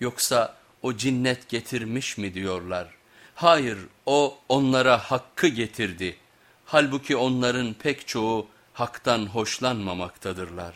Yoksa o cinnet getirmiş mi diyorlar. Hayır o onlara hakkı getirdi. Halbuki onların pek çoğu haktan hoşlanmamaktadırlar.